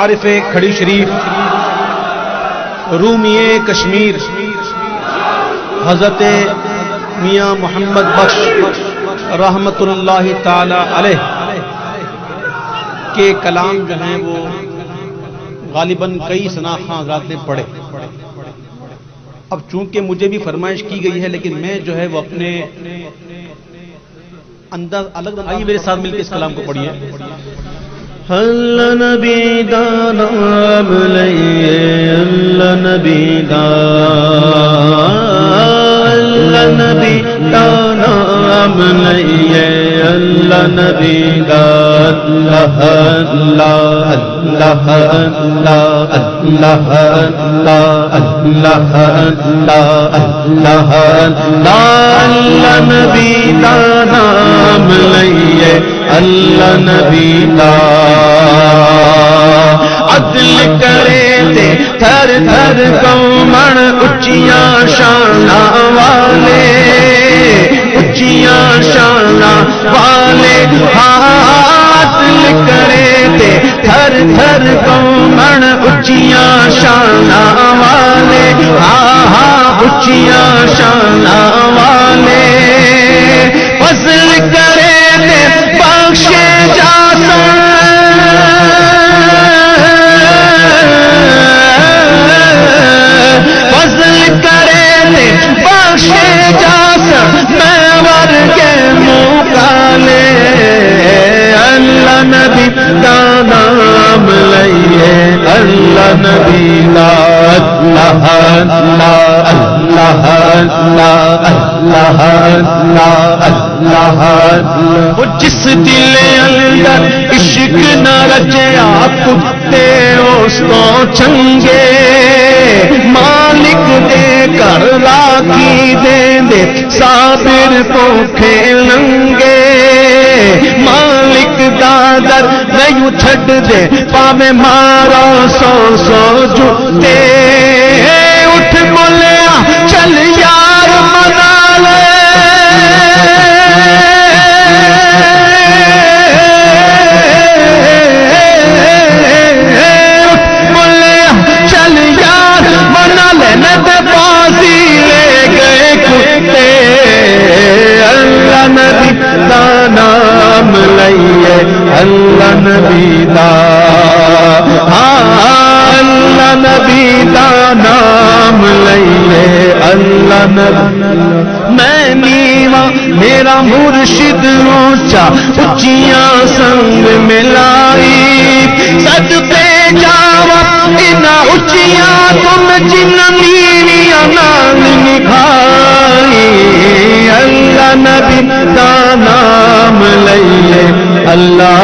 عارف کھڑی شریف، رومی کشمیر، حضرت میاں محمد بخش رحمت اللہ تعالی علیہ کے کلام جو ہیں وہ غالباً کئی شناخواں حضرات نے پڑھے۔ اب چونکہ مجھے بھی فرمائش کی گئی ہے، لیکن میں جو ہے وہ اپنے انداز الگ آئیے میرے ساتھ مل کے اس کلام کو پڑھیے۔ اللہ نبی دانام لئیے اللہ نبی اللہ نبی دانام لئیے اللہ نبی اللہ اللہ اللہ اللہ اللہ اللہ اللہ اللہ اللہ نبی دانام لئیے اللہ نبی عدل کرے تے تھر تھر کمن اچیاں شانا والے اچیاں شانا والے۔ عدل کرے تے تھر تھر کمن اچیاں شانا والے۔ ہاں ہاں اچیاں شانا نبی کا نام لئیے اللہ نبی لا اللہ اللہ اللہ اللہ اللہ اللہ اللہ وہ جس دل اندر عشق نہ رچیا کتے اس کو چنگے۔ مالک دے کر راکی دے دے، صابر کو کھیلنگے دادر نہیں چھڈ دے پاوے مارا سو سو جتے نام لئیے اللہ نبی دا ہاں اللہ نبی دا نام لئیے اللہ نبی میں نیوا، میرا مرشد اونچا اچیاں سنگ ملائی۔ سد پہ جاوا ان اچیاں تم جن اللہ